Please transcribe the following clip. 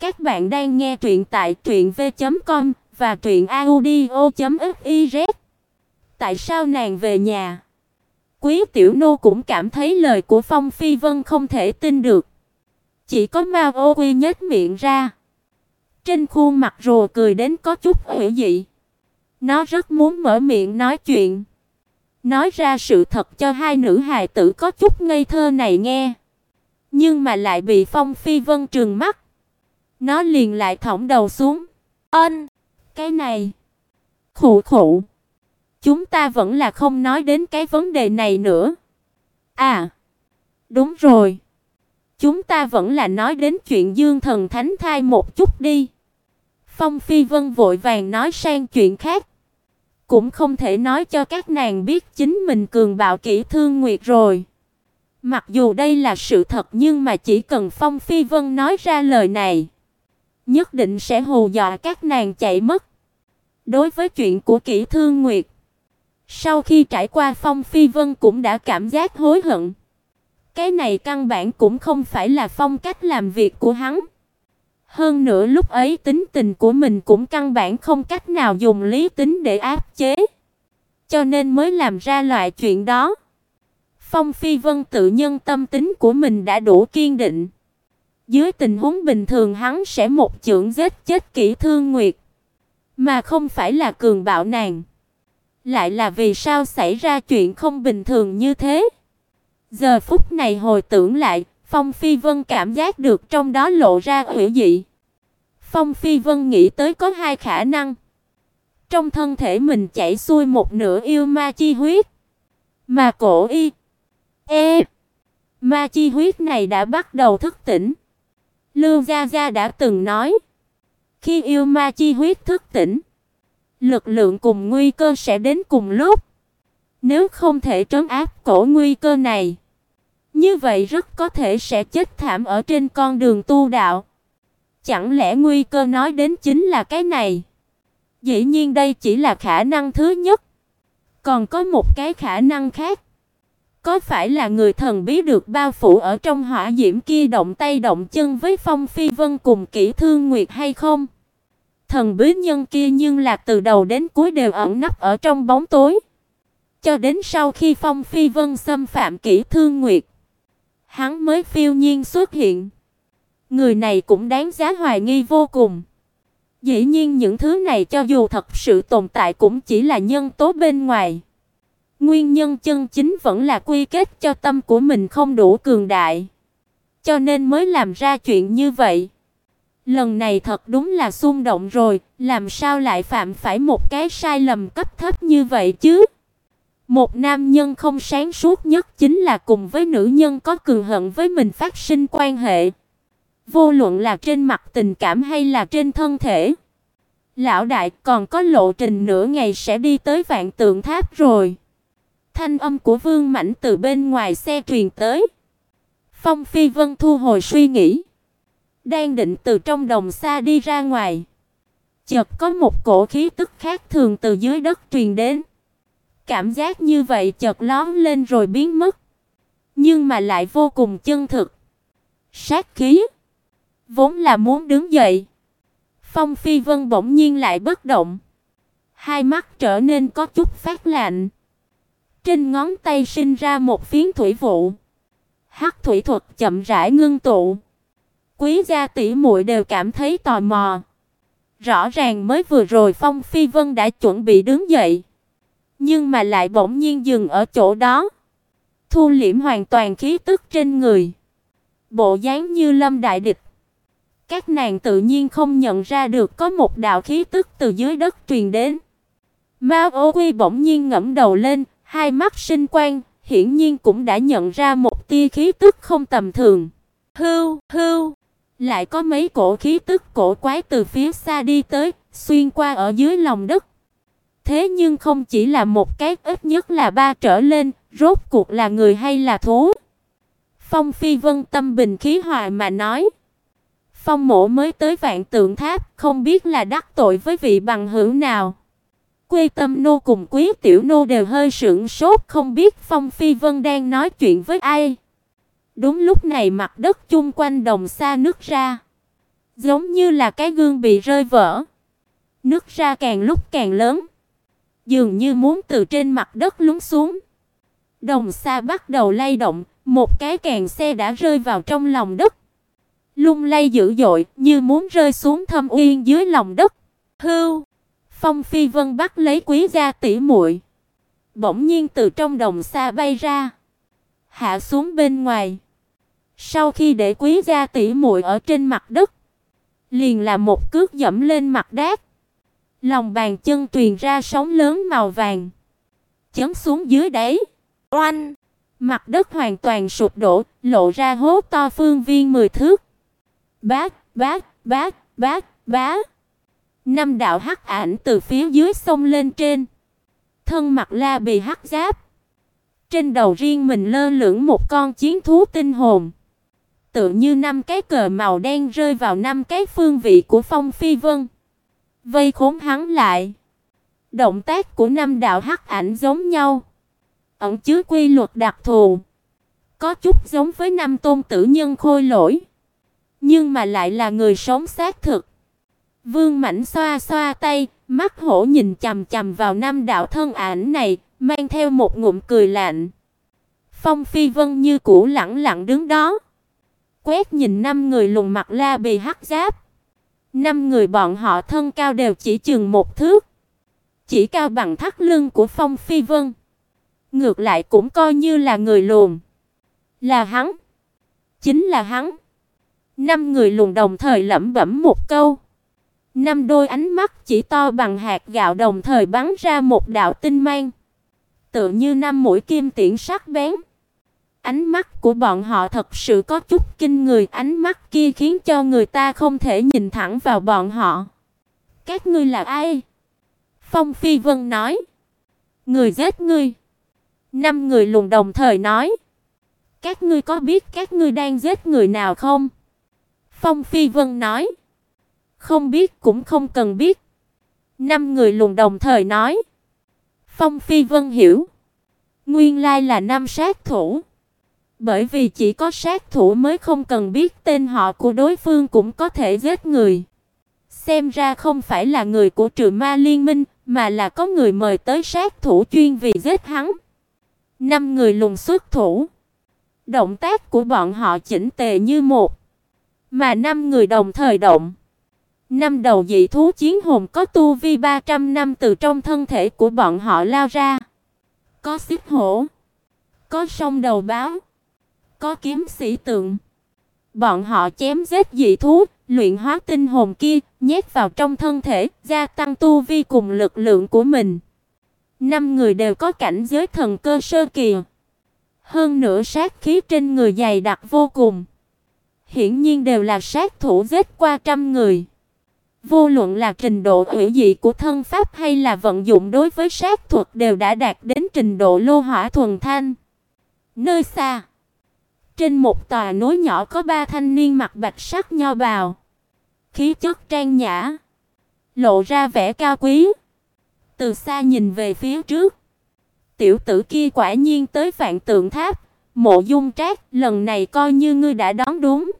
Các bạn đang nghe truyện tại truyệnv.com và truyệnaudio.fiz. Tại sao nàng về nhà? Quý tiểu nô cũng cảm thấy lời của Phong Phi Vân không thể tin được. Chỉ có Mao Ô Quy nhếch miệng ra. Trên khuôn mặt rùa cười đến có chút hủy dị. Nó rất muốn mở miệng nói chuyện. Nói ra sự thật cho hai nữ hài tử có chút ngây thơ này nghe. Nhưng mà lại bị Phong Phi Vân trừng mắt. Nó liền lại thõng đầu xuống. Ân, cái này. Khụ khụ. Chúng ta vẫn là không nói đến cái vấn đề này nữa. À, đúng rồi. Chúng ta vẫn là nói đến chuyện Dương Thần Thánh thai một chút đi. Phong Phi Vân vội vàng nói sang chuyện khác. Cũng không thể nói cho các nàng biết chính mình cường bạo kỹ thương nguyệt rồi. Mặc dù đây là sự thật nhưng mà chỉ cần Phong Phi Vân nói ra lời này, nhất định sẽ hù dọa các nàng chạy mất. Đối với chuyện của Kỷ Thương Nguyệt, sau khi trải qua Phong Phi Vân cũng đã cảm giác hối hận. Cái này căn bản cũng không phải là phong cách làm việc của hắn. Hơn nữa lúc ấy tính tình của mình cũng căn bản không cách nào dùng lý tính để áp chế, cho nên mới làm ra loại chuyện đó. Phong Phi Vân tự nhân tâm tính của mình đã đủ kiên định. Dưới tình huống bình thường hắn sẽ một chưởng giết chết kỹ thương nguyệt, mà không phải là cường bạo nàng. Lại là vì sao xảy ra chuyện không bình thường như thế? Giờ phút này hồi tưởng lại, Phong Phi Vân cảm giác được trong đó lộ ra hủy dị. Phong Phi Vân nghĩ tới có hai khả năng. Trong thân thể mình chảy xuôi một nửa yêu ma chi huyết, mà cổ y E. Ma chi huyết này đã bắt đầu thức tỉnh. Lưu Gia Gia đã từng nói, khi yêu ma chi huyết thức tỉnh, lực lượng cùng nguy cơ sẽ đến cùng lúc. Nếu không thể trấn áp cổ nguy cơ này, như vậy rất có thể sẽ chết thảm ở trên con đường tu đạo. Chẳng lẽ nguy cơ nói đến chính là cái này? Dĩ nhiên đây chỉ là khả năng thứ nhất. Còn có một cái khả năng khác. Có phải là người thần bí được bao phủ ở trong hỏa diễm kia động tay động chân với Phong Phi Vân cùng Kỷ Thương Nguyệt hay không? Thần bí nhân kia nhưng là từ đầu đến cuối đều ẩn nấp ở trong bóng tối. Cho đến sau khi Phong Phi Vân xâm phạm Kỷ Thương Nguyệt, hắn mới phiêu nhiên xuất hiện. Người này cũng đáng giá hoài nghi vô cùng. Dĩ nhiên những thứ này cho dù thật sự tồn tại cũng chỉ là nhân tố bên ngoài. Nguyên nhân chân chính vẫn là quy kết cho tâm của mình không đủ cường đại, cho nên mới làm ra chuyện như vậy. Lần này thật đúng là xung động rồi, làm sao lại phạm phải một cái sai lầm cấp thấp như vậy chứ? Một nam nhân không sáng suốt nhất chính là cùng với nữ nhân có cường hận với mình phát sinh quan hệ. Vô luận là trên mặt tình cảm hay là trên thân thể. Lão đại còn có lộ trình nửa ngày sẽ đi tới Vạn Tượng Tháp rồi. Thanh âm của Vương Mãnh từ bên ngoài xe truyền tới. Phong Phi Vân thu hồi suy nghĩ, đang định từ trong đồng xa đi ra ngoài. Chợt có một cổ khí tức khác thường từ dưới đất truyền đến. Cảm giác như vậy chợt lóe lên rồi biến mất, nhưng mà lại vô cùng chân thực. Sát khí, vốn là muốn đứng dậy. Phong Phi Vân bỗng nhiên lại bất động, hai mắt trở nên có chút phát lạnh. Trên ngón tay sinh ra một phiến thủy vụ. Hắc thủy thuật chậm rãi ngưng tụ. Quý gia tỷ muội đều cảm thấy tò mò. Rõ ràng mới vừa rồi Phong Phi Vân đã chuẩn bị đứng dậy, nhưng mà lại bỗng nhiên dừng ở chỗ đó, thu liễm hoàn toàn khí tức trên người, bộ dáng như lâm đại địch. Các nàng tự nhiên không nhận ra được có một đạo khí tức từ dưới đất truyền đến. Mao Ô Quy bỗng nhiên ngẩng đầu lên, Hai mắt sinh quang, hiển nhiên cũng đã nhận ra một tia khí tức không tầm thường. Hưu, hưu, lại có mấy cổ khí tức cổ quái từ phía xa đi tới, xuyên qua ở dưới lòng đất. Thế nhưng không chỉ là một cái, ít nhất là ba trở lên, rốt cuộc là người hay là thú? Phong Phi Vân tâm bình khí hòa mà nói. Phong Mộ mới tới Vạn Tượng Tháp, không biết là đắc tội với vị bằng hữu nào. Quê Tâm nô cùng Quý Tiểu nô đều hơi sững sốt, không biết Phong Phi Vân đang nói chuyện với ai. Đúng lúc này mặt đất chung quanh đồng xa nước ra. giống như là cái gương bị rơi vỡ. Nước ra càng lúc càng lớn, dường như muốn từ trên mặt đất lún xuống. Đồng xa bắt đầu lay động, một cái càng xe đã rơi vào trong lòng đất. Lung lay dữ dội, như muốn rơi xuống thâm uyên dưới lòng đất. Hưu! Phong Phi Vân bắt lấy quý gia tỷ muội. Bỗng nhiên từ trong đồng xa bay ra, hạ xuống bên ngoài. Sau khi để quý gia tỷ muội ở trên mặt đất, liền là một cước dẫm lên mặt đát. Lòng bàn chân truyền ra sóng lớn màu vàng, chấn xuống dưới đáy. Oanh! Mặt đất hoàn toàn sụp đổ, lộ ra hố to phương viên 10 thước. Bát, bát, bát, bát, bát. Năm đạo hắc ảnh từ phía dưới sông lên trên. Thân mặt la bì hắc giáp. Trên đầu riêng mình lơ lửng một con chiến thú tinh hồn. Tự như năm cái cờ màu đen rơi vào năm cái phương vị của Phong Phi Vân. Vây khốn hắn lại. Động tác của năm đạo hắc ảnh giống nhau, ẩn chứa quy luật đặc thù, có chút giống với năm tôn tử nhân khôi lỗi, nhưng mà lại là người sống xác thực. Vương Mãnh xoa xoa tay, mắt hổ nhìn chằm chằm vào năm đạo thân ảnh này, mang theo một ngụm cười lạnh. Phong Phi Vân như cũ lẳng lặng đứng đó, quét nhìn năm người lùn mặt la bì hắc giáp. Năm người bọn họ thân cao đều chỉ chừng một thước, chỉ cao bằng thắt lưng của Phong Phi Vân. Ngược lại cũng coi như là người lùn. Là hắn. Chính là hắn. Năm người lùn đồng thời lẩm bẩm một câu. Năm đôi ánh mắt chỉ to bằng hạt gạo đồng thời bắn ra một đạo tinh mang. Tựa như năm mũi kim tiễn sắc bén. Ánh mắt của bọn họ thật sự có chút kinh người, ánh mắt kia khiến cho người ta không thể nhìn thẳng vào bọn họ. Các ngươi là ai? Phong Phi Vân nói. Người giết ngươi. Năm người lùn đồng thời nói. Các ngươi có biết các ngươi đang giết người nào không? Phong Phi Vân nói. Không biết cũng không cần biết. Năm người lùn đồng thời nói. Phong Phi Vân hiểu. Nguyên lai là năm sát thủ. Bởi vì chỉ có sát thủ mới không cần biết tên họ của đối phương cũng có thể giết người. Xem ra không phải là người của Trừ Ma Liên Minh, mà là có người mời tới sát thủ chuyên vì giết hắn. Năm người lùng xuất thủ. Động tác của bọn họ chỉnh tề như một, mà năm người đồng thời động. Năm đầu dị thú chiến hồn có tu vi 300 năm từ trong thân thể của bọn họ lao ra. Có xích hổ, có sông đầu báo, có kiếm sĩ tượng. Bọn họ chém giết dị thú, luyện hóa tinh hồn kia, nhét vào trong thân thể, gia tăng tu vi cùng lực lượng của mình. Năm người đều có cảnh giới thần cơ sơ kỳ. Hơn nữa sát khí trên người dày đặc vô cùng. Hiển nhiên đều là sát thủ giết qua trăm người. Vô luận là trình độ hủy dị của thân pháp hay là vận dụng đối với sát thuật đều đã đạt đến trình độ lô hỏa thuần thanh. Nơi xa, trên một tòa núi nhỏ có ba thanh niên mặc bạch sắc nho bào, khí chất trang nhã, lộ ra vẻ cao quý. Từ xa nhìn về phía trước, tiểu tử kia quả nhiên tới Vạn Tượng Tháp, Mộ Dung Trác, lần này coi như ngươi đã đoán đúng.